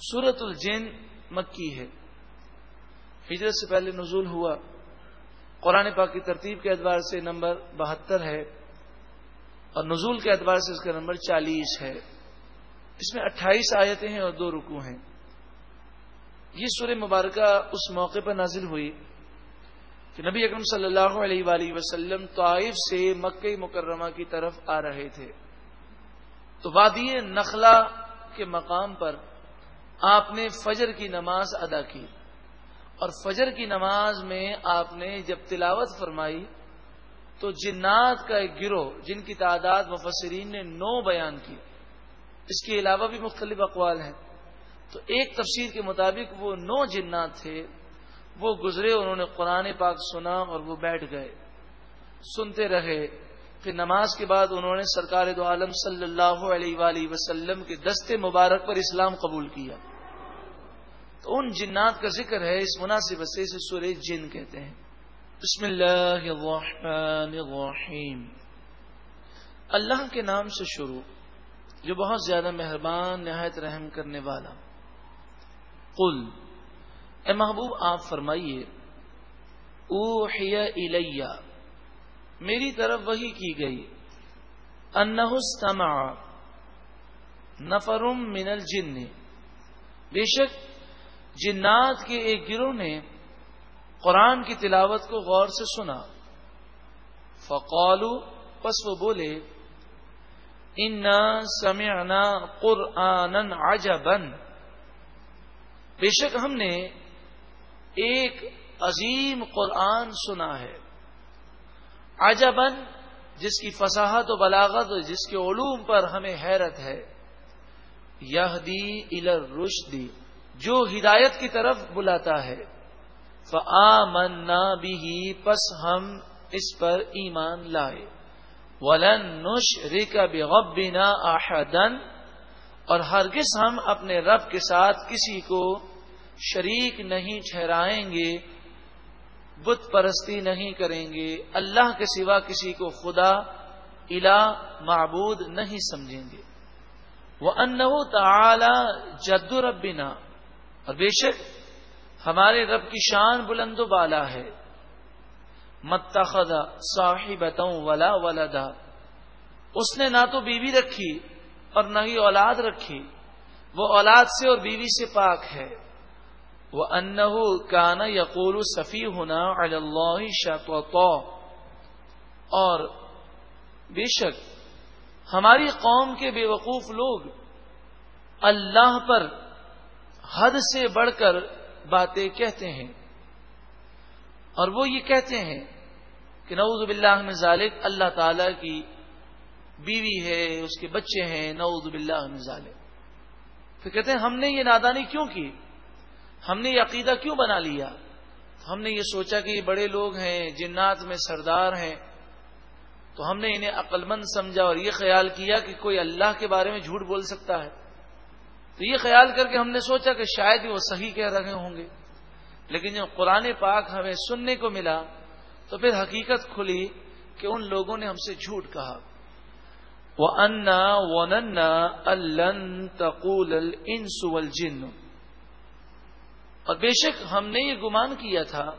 سورت الجن مکی ہے۔ ہجرت سے پہلے نزول ہوا۔ قرآن پاک کی ترتیب کے اعتبار سے نمبر بہتر ہے اور نزول کے اعتبار سے اس کا نمبر چالیس ہے۔ اس میں اٹھائیس آیتیں ہیں اور دو رکو ہیں۔ یہ سورہ مبارکہ اس موقع پر نازل ہوئی کہ نبی اکرم صلی اللہ علیہ وآلہ وسلم طائف سے مکہ مکرمہ کی طرف آ رہے تھے۔ تو وادی نخلا کے مقام پر آپ نے فجر کی نماز ادا کی اور فجر کی نماز میں آپ نے جب تلاوت فرمائی تو جنات کا ایک گروہ، جن کی تعداد مفسرین نے نو بیان کی، اس کے علاوہ بھی مختلف اقوال ہیں۔ تو ایک تفسیر کے مطابق وہ نو جنات تھے، وہ گزرے، انہوں نے قرآن پاک سنا اور وہ بیٹھ گئے۔ سنتے رہے۔ پھر نماز کے بعد انہوں نے سرکار دو عالم صلی اللہ علیہ وآلہ وسلم کے دستے مبارک پر اسلام قبول کیا۔ تو ان جنات کا ذکر ہے، اس مناسب سے سورہ جن کہتے ہیں۔ بسم اللہ الرحمن الرحیم۔ اللہ کے نام سے شروع، جو بہت زیادہ مہربان، نہایت رحم کرنے والا۔ قل، اے محبوب، آپ فرمائیے، اوحی الیہ، میری طرف وہی کی گئی انہ استمع نفرم من الجن۔ بے شک جنات کے ایک گروہ نے قرآن کی تلاوت کو غور سے سنا۔ فقالو پس وہ بولے ان سمعنا قرآن عجبا بے شک ہم نے ایک عظیم قرآن سنا ہے۔ عجبن جس کی فصاحت و بلاغت، جس کے علوم پر ہمیں حیرت ہے۔ یہ دی الر رشدی جو ہدایت کی طرف بلاتا ہے۔ فآمنا بھی پس ہم اس پر ایمان لائے۔ ولن نش ریکا بغبنا احدن اور ہرگز ہم اپنے رب کے ساتھ کسی کو شریک نہیں ٹھہرائیں گے، بت پرستی نہیں کریں گے۔ اللہ کے سوا کسی کو خدا الا معبود نہیں سمجھیں گے۔ وہ انہو تعالی جد ربنا۔ اور بے شک ہمارے رب کی شان بلند و بالا ہے۔ متخذ صاحبتوں ولا ولدا۔ اس نے نہ تو بیوی رکھی اور نہ ہی اولاد رکھی۔ وہ اولاد سے اور بیوی سے پاک ہے۔ وہ انہ کانا یقول صفی ہونا اللہ شک اور بے شک ہماری قوم کے بے وقوف لوگ اللہ پر حد سے بڑھ کر باتیں کہتے ہیں۔ اور وہ یہ کہتے ہیں کہ نعوذ باللہ میں ظالق اللہ تعالی کی بیوی ہے، اس کے بچے ہیں، نعوذ باللہ میں ظالق پھر کہتے ہیں، ہم نے یہ نادانی کیوں کی؟ ہم نے یہ عقیدہ کیوں بنا لیا؟ ہم نے یہ سوچا کہ یہ بڑے لوگ ہیں، جنات میں سردار ہیں۔ تو ہم نے انہیں عقل مند سمجھا اور یہ خیال کیا کہ کوئی اللہ کے بارے میں جھوٹ بول سکتا ہے۔ تو یہ خیال کر کے ہم نے سوچا کہ شاید وہ صحیح کہہ رہے ہوں گے۔ لیکن جب قرآن پاک ہمیں سننے کو ملا تو پھر حقیقت کھلی کہ ان لوگوں نے ہم سے جھوٹ کہا۔ وہ انا ون تقول جن اور بے شک ہم نے یہ گمان کیا تھا۔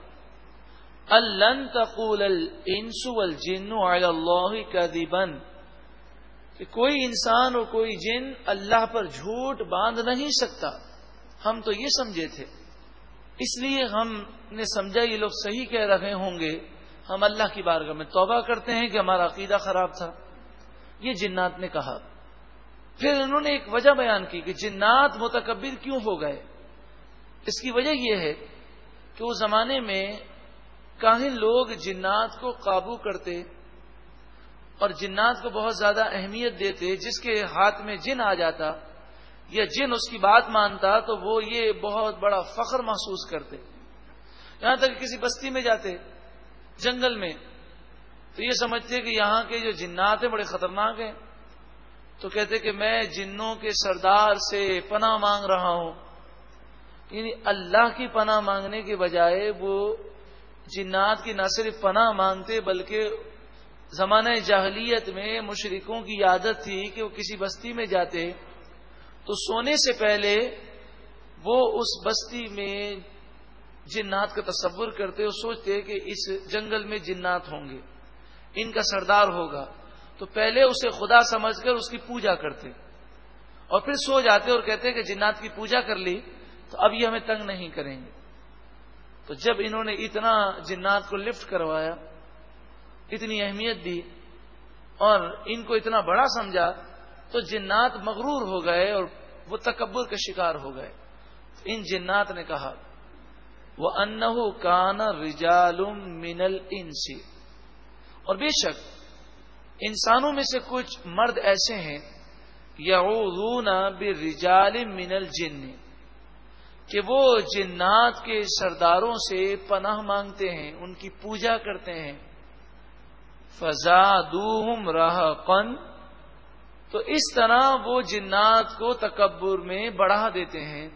الن تقول الجن اللہ کا کہ کوئی انسان اور کوئی جن اللہ پر جھوٹ باندھ نہیں سکتا۔ ہم تو یہ سمجھے تھے۔ اس لیے ہم نے سمجھا، یہ لوگ صحیح کہہ رہے ہوں گے۔ ہم اللہ کی بارگاہ میں توبہ کرتے ہیں کہ ہمارا عقیدہ خراب تھا۔ یہ جنات نے کہا۔ پھر انہوں نے ایک وجہ بیان کی کہ جنات متکبر کیوں ہو گئے؟ اس کی وجہ یہ ہے کہ اس زمانے میں کاہن لوگ جنات کو قابو کرتے اور جنات کو بہت زیادہ اہمیت دیتے جس کے ہاتھ میں جن آ جاتا یا جن اس کی بات مانتا تو وہ یہ بہت بڑا فخر محسوس کرتے۔ یہاں تک کسی بستی میں جاتے، جنگل میں، تو یہ سمجھتے کہ یہاں کے جو جنات ہیں بڑے خطرناک ہیں۔ تو کہتے کہ میں جنوں کے سردار سے پناہ مانگ رہا ہوں۔ یعنی اللہ کی پناہ مانگنے کے بجائے وہ جنات کی نہ صرف پناہ مانگتے بلکہ زمانہ جاہلیت میں مشرقوں کی عادت تھی کہ وہ کسی بستی میں جاتے تو سونے سے پہلے وہ اس بستی میں جنات کا تصور کرتے اور سوچتے کہ اس جنگل میں جنات ہوں گے۔ ان کا سردار ہوگا۔ تو پہلے اسے خدا سمجھ کر اس کی پوجا کرتے۔ اور پھر سو جاتے اور کہتے کہ جنات کی پوجا کر لی، تو اب یہ ہمیں تنگ نہیں کریں گے۔ تو جب انہوں نے اتنا جنات کو لفٹ کروایا اتنی اہمیت دی اور ان کو اتنا بڑا سمجھا تو جنات مغرور ہو گئے اور وہ تکبر کے شکار ہو گئے۔ ان جنات نے کہا وہ ان کان رجال منل انسی اور بے شک، انسانوں میں سے کچھ مرد ایسے ہیں، یعوذون برجال من الجن۔ کہ وہ جنات کے سرداروں سے پناہ مانگتے ہیں، ان کی پوجا کرتے ہیں۔ فضا دوہم راہ تو اس طرح وہ جنات کو تکبر میں بڑھا دیتے ہیں۔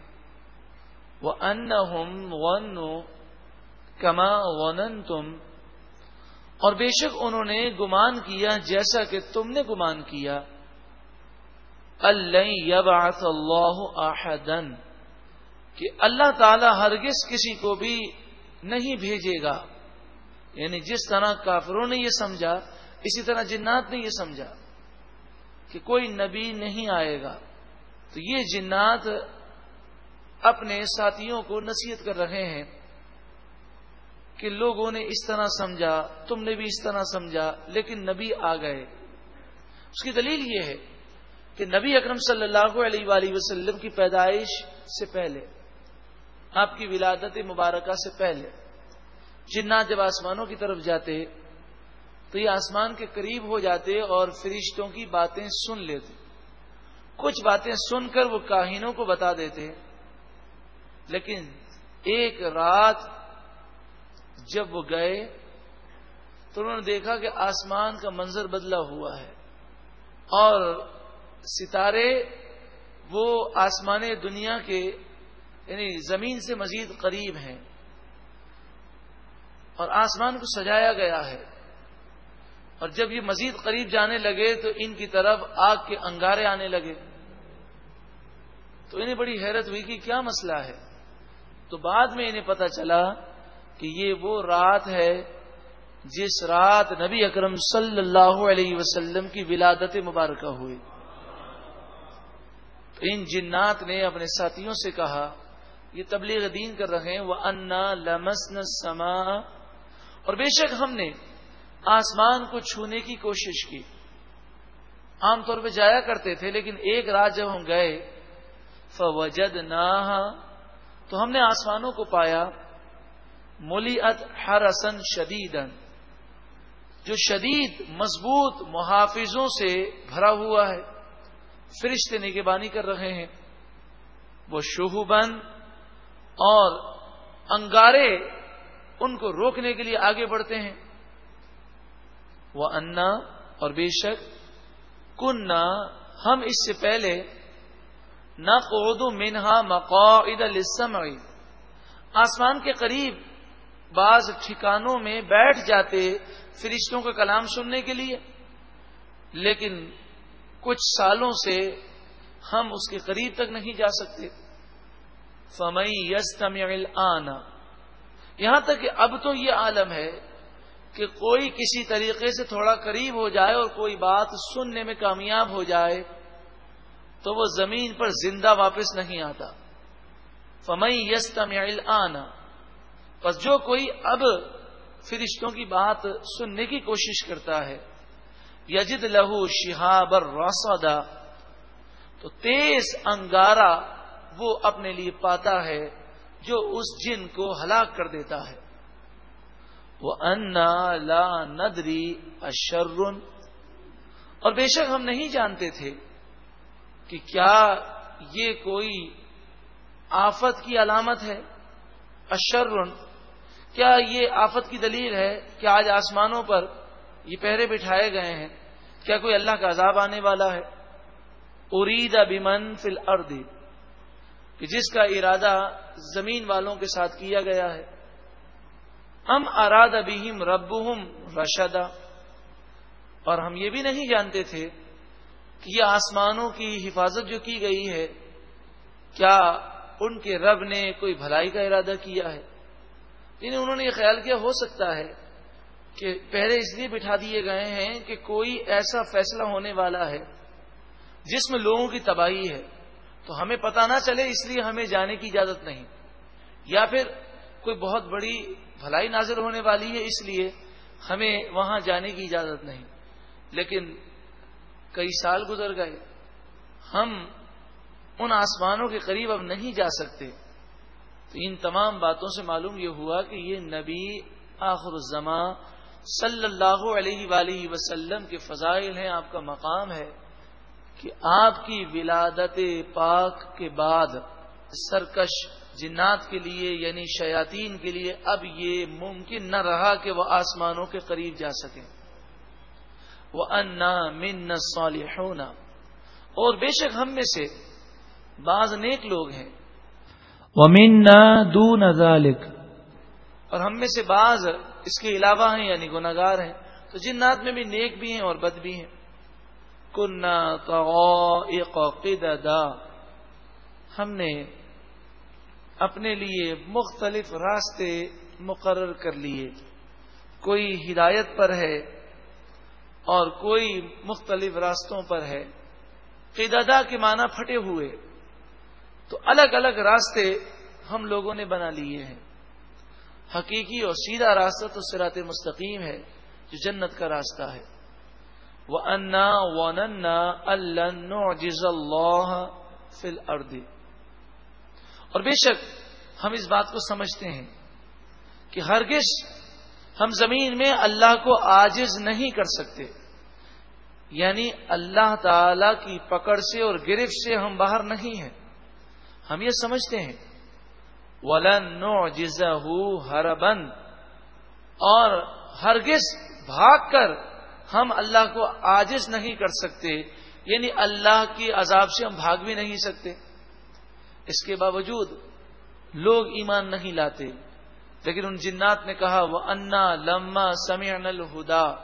وہ ان ون کما ون تم اور بے شک انہوں نے گمان کیا جیسا کہ تم نے گمان کیا۔ اللہ یبعث اللہ احدن کہ اللہ تعالی ہرگز کسی کو بھی نہیں بھیجے گا۔ یعنی جس طرح کافروں نے یہ سمجھا، اسی طرح جنات نے یہ سمجھا کہ کوئی نبی نہیں آئے گا۔ تو یہ جنات اپنے ساتھیوں کو نصیحت کر رہے ہیں کہ لوگوں نے اس طرح سمجھا، تم نے بھی اس طرح سمجھا، لیکن نبی آ گئے۔ اس کی دلیل یہ ہے کہ نبی اکرم صلی اللہ علیہ وآلہ وسلم کی پیدائش سے پہلے، آپ کی ولادت مبارکہ سے پہلے۔ جنات جب آسمانوں کی طرف جاتے، تو یہ آسمان کے قریب ہو جاتے اور فرشتوں کی باتیں سن لیتے۔ کچھ باتیں سن کر وہ کاہینوں کو بتا دیتے۔ لیکن ایک رات جب وہ گئے، تو انہوں نے دیکھا کہ آسمان کا منظر بدلا ہوا ہے اور ستارے وہ آسمان دنیا کے یعنی زمین سے مزید قریب ہیں۔ اور آسمان کو سجایا گیا ہے۔ اور جب یہ مزید قریب جانے لگے تو ان کی طرف آگ کے انگارے آنے لگے۔ تو انہیں بڑی حیرت ہوئی کہ کیا مسئلہ ہے۔ تو بعد میں انہیں پتا چلا کہ یہ وہ رات ہے جس رات نبی اکرم صلی اللہ علیہ وسلم کی ولادت مبارکہ ہوئی۔ تو ان جنات نے اپنے ساتھیوں سے کہا، یہ تبلیغ دین کر رہے ہیں وہ انا لمسن سما اور بے شک ہم نے آسمان کو چھونے کی کوشش کی۔ عام طور پہ جایا کرتے تھے، لیکن ایک رات جب ہم گئے فوجد نہ تو ہم نے آسمانوں کو پایا۔ ملیت ہرسن شدید جو شدید، مضبوط محافظوں سے بھرا ہوا ہے۔ فرشتے نگبانی کر رہے ہیں۔ وہ شوہ بند اور انگارے ان کو روکنے کے لیے آگے بڑھتے ہیں۔ وہ انا اور بے شک کن ہم اس سے پہلے نہ قدو منہا مقاعد السمع آسمان کے قریب بعض ٹھکانوں میں بیٹھ جاتے فرشتوں کا کلام سننے کے لیے۔ لیکن کچھ سالوں سے ہم اس کے قریب تک نہیں جا سکتے۔ فمئی یس آنا یہاں تک کہ اب تو یہ عالم ہے کہ کوئی کسی طریقے سے تھوڑا قریب ہو جائے اور کوئی بات سننے میں کامیاب ہو جائے تو وہ زمین پر زندہ واپس نہیں آتا۔ فمئی یس آنا بس جو کوئی اب فرشتوں کی بات سننے کی کوشش کرتا ہے، یجد لہو شہابر راسدا تو تیز انگارا وہ اپنے لیے پاتا ہے۔ جو اس جن کو ہلاک کر دیتا ہے۔ وہ انا لا ندری اشرن اور بے شک ہم نہیں جانتے تھے کہ کیا یہ کوئی آفت کی علامت ہے۔ اشرن کیا یہ آفت کی دلیل ہے کہ آج آسمانوں پر یہ پہرے بٹھائے گئے ہیں؟ کیا کوئی اللہ کا عذاب آنے والا ہے؟ ارید ابمن فل اردی کہ جس کا ارادہ زمین والوں کے ساتھ کیا گیا ہے۔ ہم اراد ابیم رب رشدا اور ہم یہ بھی نہیں جانتے تھے کہ یہ آسمانوں کی حفاظت جو کی گئی ہے، کیا ان کے رب نے کوئی بھلائی کا ارادہ کیا ہے؟ یعنی انہوں نے یہ خیال کیا ہو سکتا ہے کہ پہلے اس لیے بٹھا دیے گئے ہیں کہ کوئی ایسا فیصلہ ہونے والا ہے جس میں لوگوں کی تباہی ہے۔ تو ہمیں پتہ نہ چلے اس لیے ہمیں جانے کی اجازت نہیں۔ یا پھر کوئی بہت بڑی بھلائی نازل ہونے والی ہے اس لیے ہمیں وہاں جانے کی اجازت نہیں۔ لیکن کئی سال گزر گئے، ہم ان آسمانوں کے قریب اب نہیں جا سکتے۔ تو ان تمام باتوں سے معلوم یہ ہوا کہ یہ نبی آخر الزماں صلی اللہ علیہ وآلہ وسلم کے فضائل ہیں، آپ کا مقام ہے۔ کہ آپ کی ولادت پاک کے بعد سرکش جنات کے لیے یعنی شیاطین کے لیے اب یہ ممکن نہ رہا کہ وہ آسمانوں کے قریب جا سکیں۔ وہ انا من صالحونا اور بے شک ہم میں سے بعض نیک لوگ ہیں۔ وہ منا دون اور ہم میں سے بعض اس کے علاوہ ہیں یعنی گناگار ہیں۔ تو جنات میں بھی نیک بھی ہیں اور بد بھی ہیں۔ کنہ تو ہم نے اپنے لیے مختلف راستے مقرر کر لیے۔ کوئی ہدایت پر ہے اور کوئی مختلف راستوں پر ہے۔ قیدا کے معنی پھٹے ہوئے۔ تو الگ الگ راستے ہم لوگوں نے بنا لیے ہیں۔ حقیقی اور سیدھا راستہ تو سرات مستقیم ہے، جو جنت کا راستہ ہے۔ انا وننا اللہ فل اردی اور بے شک ہم اس بات کو سمجھتے ہیں کہ ہرگز ہم زمین میں اللہ کو آجز نہیں کر سکتے۔ یعنی اللہ تعالی کی پکڑ سے اور گرفت سے ہم باہر نہیں ہیں۔ ہم یہ سمجھتے ہیں۔ ولن نو جزا ہر بند اور ہرگز بھاگ کر ہم اللہ کو آجز نہیں کر سکتے یعنی اللہ کی عذاب سے ہم بھاگ بھی نہیں سکتے۔ اس کے باوجود لوگ ایمان نہیں لاتے۔ لیکن ان جنات نے کہا وہ انا لما سمع الہدا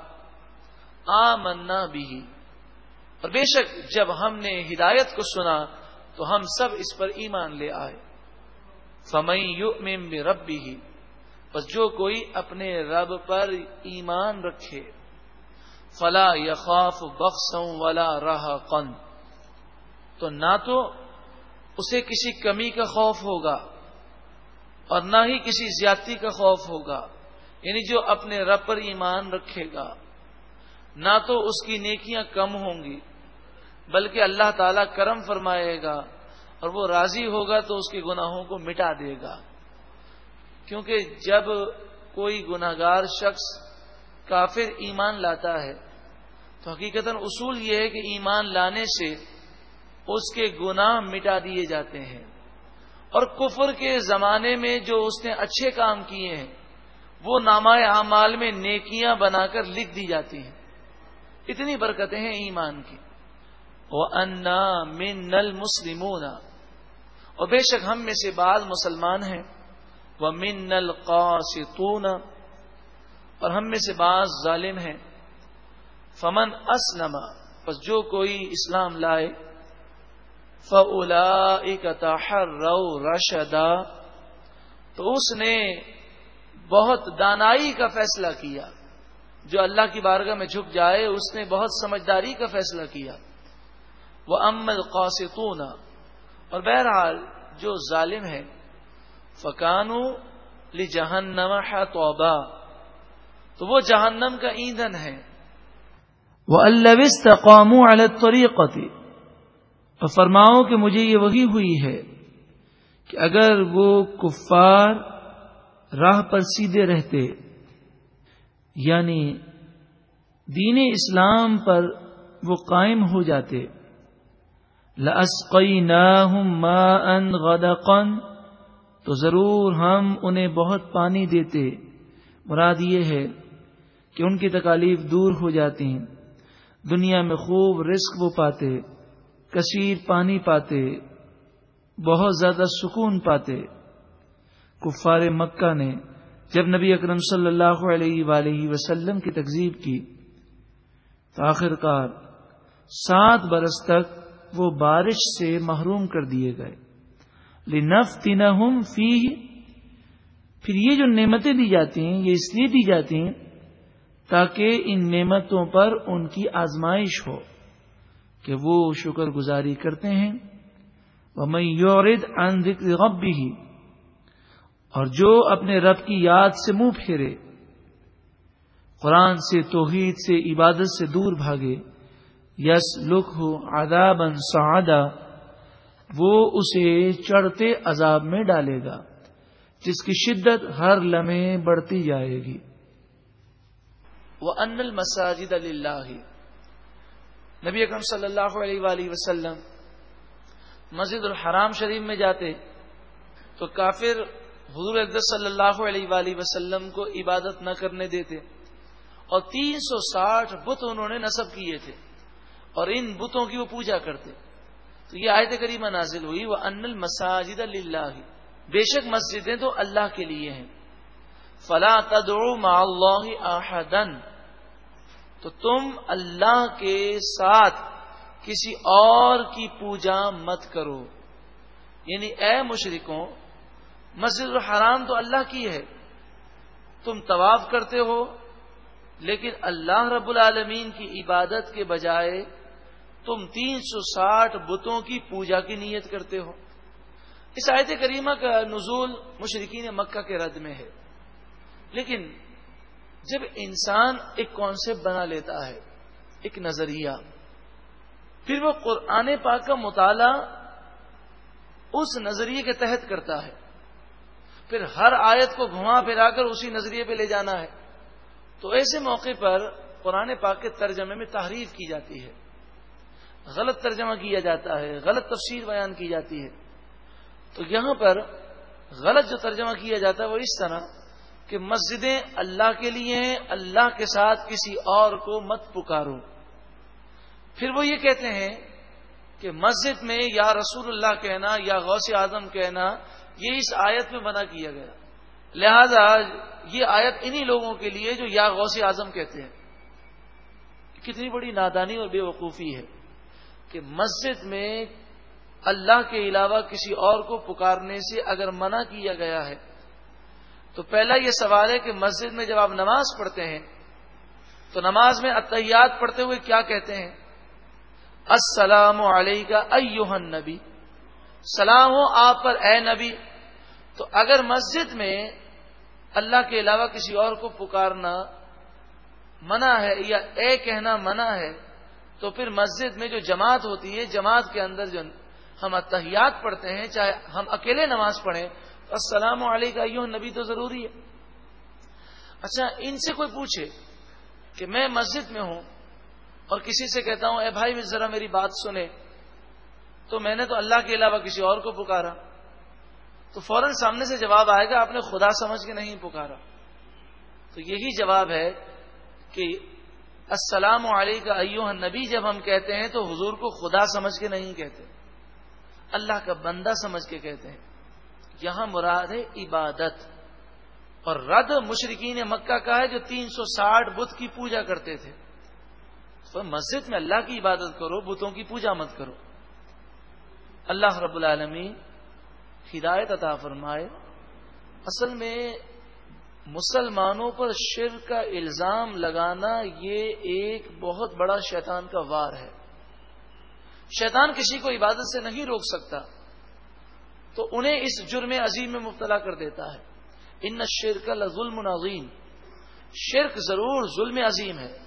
آ منا بھی اور بے شک جب ہم نے ہدایت کو سنا، تو ہم سب اس پر ایمان لے آئے۔ فمئی یو میں رب بھی بس جو کوئی اپنے رب پر ایمان رکھے۔ فلا یخاف بخشوں والا راہ قن تو نہ تو اسے کسی کمی کا خوف ہوگا اور نہ ہی کسی زیادتی کا خوف ہوگا یعنی جو اپنے رب پر ایمان رکھے گا۔ نہ تو اس کی نیکیاں کم ہوں گی، بلکہ اللہ تعالیٰ کرم فرمائے گا اور وہ راضی ہوگا تو اس کے گناہوں کو مٹا دے گا۔ کیونکہ جب کوئی گناگار شخص کافر ایمان لاتا ہے۔ تو حقیقت اصول یہ ہے کہ ایمان لانے سے اس کے گناہ مٹا دیے جاتے ہیں۔ اور کفر کے زمانے میں جو اس نے اچھے کام کیے ہیں، وہ نامہ اعمال میں نیکیاں بنا کر لکھ دی جاتی ہیں۔ اتنی برکتیں ہیں ایمان کی۔ وہ انا من نل مسلمون اور بے شک ہم میں سے بعض مسلمان ہیں۔ وہ من نل اور ہم میں سے بعض ظالم ہیں۔ فمن اسلم پس جو کوئی اسلام لائے فلا رو رشدا، تو اس نے بہت دانائی کا فیصلہ کیا۔ جو اللہ کی بارگاہ میں جھک جائے، اس نے بہت سمجھداری کا فیصلہ کیا۔ وہ امد قوسطون اور بہرحال جو ظالم ہے فکانو لی جہنم توبہ تو وہ جہنم کا ایندھن ہے۔ وہ اللہ قوموں الطریقتی اور فرماؤ کہ مجھے یہ وہی ہوئی ہے کہ اگر وہ کفار راہ پر سیدھے رہتے یعنی دین اسلام پر وہ قائم ہو جاتے لسقی غدقا، تو ضرور ہم انہیں بہت پانی دیتے۔ مراد یہ ہے کہ ان کی تکالیف دور ہو جاتی ہیں، دنیا میں خوب رزق وہ پاتے، کثیر پانی پاتے، بہت زیادہ سکون پاتے۔ کفار مکہ نے جب نبی اکرم صلی اللہ علیہ وآلہ وسلم کی تکزیب کی، تو آخر کار سات برس تک وہ بارش سے محروم کر دیے گئے۔ لنف تین فی پھر یہ جو نعمتیں دی جاتی ہیں، یہ اس لیے دی جاتی ہیں تاکہ ان نعمتوں پر ان کی آزمائش ہو کہ وہ شکر گزاری کرتے ہیں۔ وہ میں یورد ان ذکر بھی اور جو اپنے رب کی یاد سے منہ پھیرے، قرآن سے، توحید سے، عبادت سے دور بھاگے یس لکھ ہو آداب وہ اسے چڑھتے عذاب میں ڈالے گا۔ جس کی شدت ہر لمحے بڑھتی جائے گی۔ وہ ان المساجد اللہ نبی اکرم صلی اللہ علیہ وآلہ وسلم مسجد الحرام شریف میں جاتے تو کافر حضور اقدس صلی اللہ علیہ وآلہ وسلم کو عبادت نہ کرنے دیتے اور تین سو ساٹھ بت انہوں نے نصب کیے تھے اور ان بتوں کی وہ پوجا کرتے۔ تو یہ آیت کریمہ نازل ہوئی۔ وہ ان المساجد اللہ بے شک مسجدیں تو اللہ کے لیے ہیں۔ فلا تدعو مع اللہ احدن تو تم اللہ کے ساتھ کسی اور کی پوجا مت کرو۔ یعنی اے مشرکوں، مسجد الحرام تو اللہ کی ہے۔ تم طواف کرتے ہو، لیکن اللہ رب العالمین کی عبادت کے بجائے تم تین سو ساٹھ بتوں کی پوجا کی نیت کرتے ہو۔ اس آیت کریمہ کا نزول مشرقین مکہ کے رد میں ہے۔ لیکن جب انسان ایک کانسیپٹ بنا لیتا ہے، ایک نظریہ، پھر وہ قرآن پاک کا مطالعہ اس نظریے کے تحت کرتا ہے۔ پھر ہر آیت کو گھما پھرا کر اسی نظریے پہ لے جانا ہے۔ تو ایسے موقع پر قرآن پاک کے ترجمے میں تحریف کی جاتی ہے۔ غلط ترجمہ کیا جاتا ہے، غلط تفسیر بیان کی جاتی ہے۔ تو یہاں پر غلط جو ترجمہ کیا جاتا ہے وہ اس طرح کہ مسجدیں اللہ کے لیے ہیں، اللہ کے ساتھ کسی اور کو مت پکارو۔ پھر وہ یہ کہتے ہیں کہ مسجد میں یا رسول اللہ کہنا یا غوث اعظم کہنا یہ اس آیت میں منع کیا گیا۔ لہذا یہ آیت انہی لوگوں کے لیے جو یا غوث اعظم کہتے ہیں۔ کتنی بڑی نادانی اور بے وقوفی ہے کہ مسجد میں اللہ کے علاوہ کسی اور کو پکارنے سے اگر منع کیا گیا ہے، تو پہلا یہ سوال ہے کہ مسجد میں جب آپ نماز پڑھتے ہیں، تو نماز میں اتحیات پڑھتے ہوئے کیا کہتے ہیں؟ السلام علیکم نبی سلام ہو آپ پر، اے نبی۔ تو اگر مسجد میں اللہ کے علاوہ کسی اور کو پکارنا منع ہے یا اے کہنا منع ہے، تو پھر مسجد میں جو جماعت ہوتی ہے، جماعت کے اندر جو ہم اتحیات پڑھتے ہیں، چاہے ہم اکیلے نماز پڑھیں تو السلام علیکم نبی تو ضروری ہے۔ اچھا ان سے کوئی پوچھے کہ میں مسجد میں ہوں اور کسی سے کہتا ہوں، اے بھائی، ذرا میری بات سنے تو میں نے تو اللہ کے علاوہ کسی اور کو پکارا۔ تو فوراً سامنے سے جواب آئے گا، آپ نے خدا سمجھ کے نہیں پکارا۔ تو یہی جواب ہے کہ السلام علیکم ایوہ نبی، جب ہم کہتے ہیں تو حضور کو خدا سمجھ کے نہیں کہتے۔ اللہ کا بندہ سمجھ کے کہتے ہیں، یہاں مراد ہے عبادت۔ اور رد مشرقین مکہ کا ہے جو تین سو ساٹھ بت کی پوجا کرتے تھے۔ تو مسجد میں اللہ کی عبادت کرو، بتوں کی پوجا مت کرو۔ اللہ رب العالمین ہدایت عطا فرمائے۔ اصل میں مسلمانوں پر شر کا الزام لگانا یہ ایک بہت بڑا شیطان کا وار ہے۔ شیطان کسی کو عبادت سے نہیں روک سکتا، تو انہیں اس جرم عظیم میں مبتلا کر دیتا ہے۔ ان شرک ظلم عظیم۔ شرک ضرور ظلم عظیم ہے،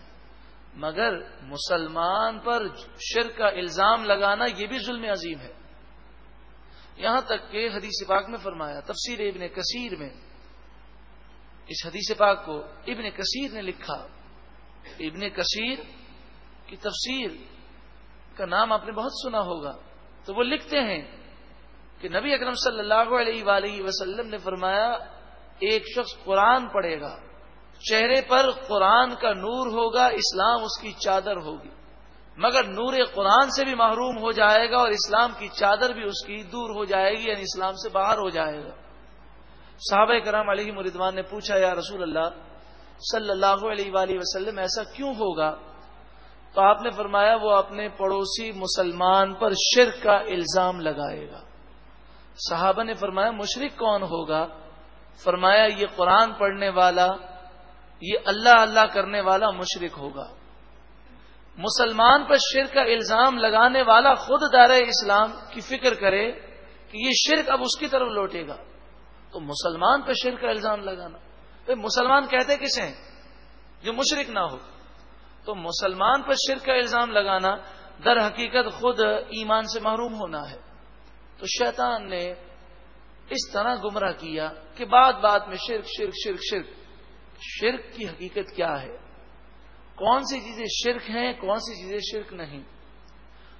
مگر مسلمان پر شرک کا الزام لگانا یہ بھی ظلم عظیم ہے۔ یہاں تک کہ حدیث پاک میں فرمایا، تفسیر ابن کثیر میں اس حدیث پاک کو ابن کثیر نے لکھا۔ ابن کثیر کی تفسیر کا نام آپ نے بہت سنا ہوگا۔ تو وہ لکھتے ہیں کہ نبی اکرم صلی اللہ علیہ وآلہ وسلم نے فرمایا، ایک شخص قرآن پڑھے گا، چہرے پر قرآن کا نور ہوگا، اسلام اس کی چادر ہوگی۔ مگر نور قرآن سے بھی محروم ہو جائے گا اور اسلام کی چادر بھی اس کی دور ہو جائے گی یعنی اسلام سے باہر ہو جائے گا۔ صحابہ کرام علیہ مردوان نے پوچھا، یا رسول اللہ، صلی اللہ علیہ وآلہ وسلم ایسا کیوں ہوگا؟ تو آپ نے فرمایا وہ اپنے پڑوسی مسلمان پر شرک کا الزام لگائے گا۔ صحابہ نے فرمایا مشرق کون ہوگا؟ فرمایا، یہ قرآن پڑھنے والا، یہ اللہ اللہ کرنے والا مشرق ہوگا۔ مسلمان پر شرک کا الزام لگانے والا خود دار اسلام کی فکر کرے کہ یہ شرک اب اس کی طرف لوٹے گا۔ تو مسلمان پر شرک کا الزام لگانا۔ مسلمان کہتے کسے ہیں؟ جو مشرق نہ ہو۔ تو مسلمان پر شرک کا الزام لگانا در حقیقت خود ایمان سے محروم ہونا ہے۔ تو شیطان نے اس طرح گمراہ کیا کہ بات بات میں شرک شرک شرک شرک۔ شرک کی حقیقت کیا ہے؟ کون سی چیزیں شرک ہیں، کون سی چیزیں شرک نہیں؟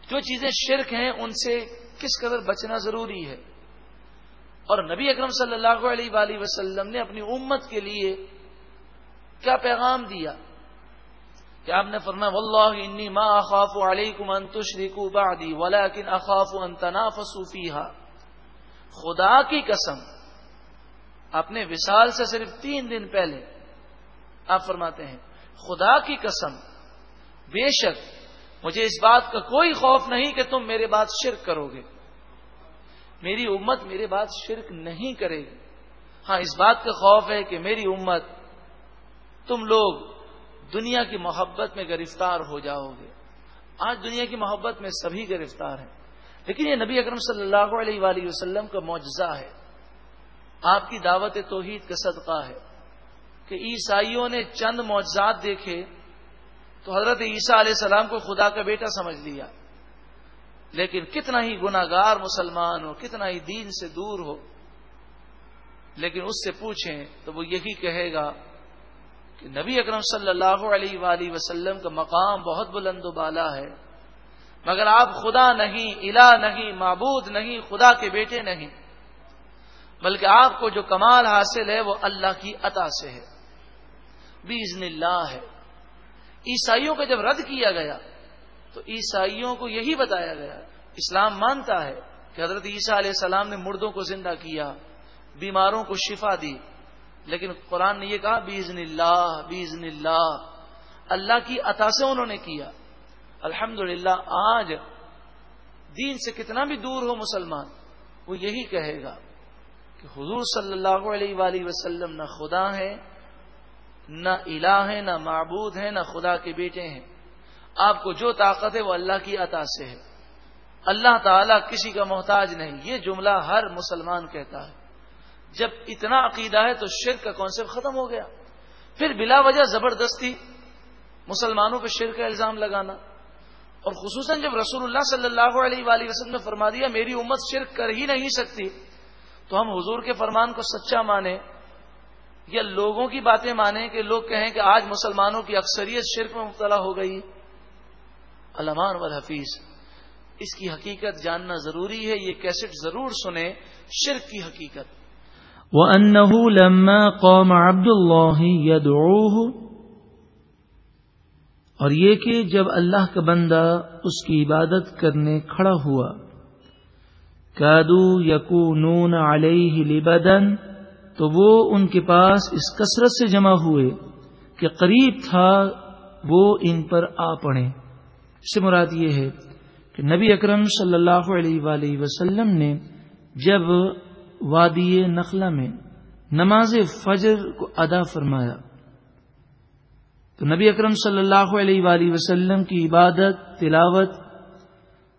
جو چیزیں شرک ہیں، ان سے کس قدر بچنا ضروری ہے؟ اور نبی اکرم صلی اللہ علیہ وآلہ وسلم نے اپنی امت کے لیے کیا پیغام دیا؟ کہ آپ نے فرمایا، واللہ انی ما اخاف علیکم ان تشرکوا بعدی ولکن اخاف ان تنافسوا فیہا. خدا کی قسم اپنے وصال سے صرف تین دن پہلے آپ فرماتے ہیں، خدا کی قسم، بے شک مجھے اس بات کا کوئی خوف نہیں کہ تم میرے بات شرک کرو گے۔ میری امت میرے بات شرک نہیں کرے گی۔ ہاں اس بات کا خوف ہے کہ میری امت، تم لوگ دنیا کی محبت میں گرفتار ہو جاؤ گے۔ آج دنیا کی محبت میں سبھی گرفتار ہیں۔ لیکن یہ نبی اکرم صلی اللہ علیہ وآلہ وسلم کا معجزہ ہے۔ آپ کی دعوت توحید کا صدقہ ہے۔ کہ عیسائیوں نے چند معجزات دیکھے تو حضرت عیسیٰ علیہ السلام کو خدا کا بیٹا سمجھ لیا۔ لیکن کتنا ہی گناگار مسلمان ہو، کتنا ہی دین سے دور ہو، لیکن اس سے پوچھیں تو وہ یہی کہے گا کہ نبی اکرم صلی اللہ علیہ وآلہ وسلم کا مقام بہت بلند و بالا ہے۔ مگر آپ خدا نہیں، الہ نہیں، معبود نہیں، خدا کے بیٹے نہیں۔ بلکہ آپ کو جو کمال حاصل ہے وہ اللہ کی عطا سے ہے۔ بیزن اللہ ہے۔ عیسائیوں کا جب رد کیا گیا، تو عیسائیوں کو یہی بتایا گیا، اسلام مانتا ہے کہ حضرت عیسیٰ علیہ السلام نے مردوں کو زندہ کیا، بیماروں کو شفا دی۔ لیکن قرآن نے یہ کہا بیزن اللہ بیزن اللہ اللہ کی عطا سے انہوں نے کیا۔ الحمد آج دین سے کتنا بھی دور ہو مسلمان، وہ یہی کہے گا کہ حضور صلی اللہ علیہ وآلہ وسلم نہ خدا ہے نہ الہ ہے نہ معبود ہے نہ خدا کے بیٹے ہیں۔ آپ کو جو طاقت ہے وہ اللہ کی عطا سے ہے۔ اللہ تعالیٰ کسی کا محتاج نہیں، یہ جملہ ہر مسلمان کہتا ہے۔ جب اتنا عقیدہ ہے تو شرک کا کانسیپٹ ختم ہو گیا۔ پھر بلا وجہ زبردستی مسلمانوں پہ شرک کا الزام لگانا۔ اور خصوصاً جب رسول اللہ صلی اللہ علیہ وآلہ وسلم نے فرما دیا، میری امت شرک کر ہی نہیں سکتی، تو ہم حضور کے فرمان کو سچا مانیں۔ یا لوگوں کی باتیں مانیں کہ لوگ کہیں کہ آج مسلمانوں کی اکثریت شرک میں مبتلا ہو گئی۔ علمان والحفیظ، اس کی حقیقت جاننا ضروری ہے، یہ کیسٹ ضرور سنیں، شرک کی حقیقت۔ وأنه لما قام عبد الله يدعوه۔ اور یہ کہ جب اللہ کا بندہ اس کی عبادت کرنے کھڑا ہوا، کادو یقو نون علیہ لبدن، تو وہ ان کے پاس اس کثرت سے جمع ہوئے کہ قریب تھا وہ ان پر آ پڑے۔ سے مراد یہ ہے کہ نبی اکرم صلی اللہ علیہ وآلہ وسلم نے جب وادی نخلا میں نماز فجر کو ادا فرمایا۔ تو نبی اکرم صلی اللہ علیہ وآلہ وسلم کی عبادت، تلاوت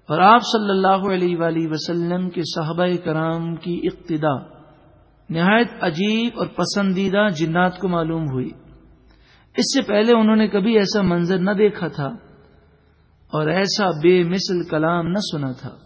اور آپ صلی اللہ علیہ وآلہ وسلم کے صحابہ کرام کی اقتدا نہایت عجیب اور پسندیدہ جنات کو معلوم ہوئی۔ اس سے پہلے انہوں نے کبھی ایسا منظر نہ دیکھا تھا اور ایسا بے مثل کلام نہ سنا تھا۔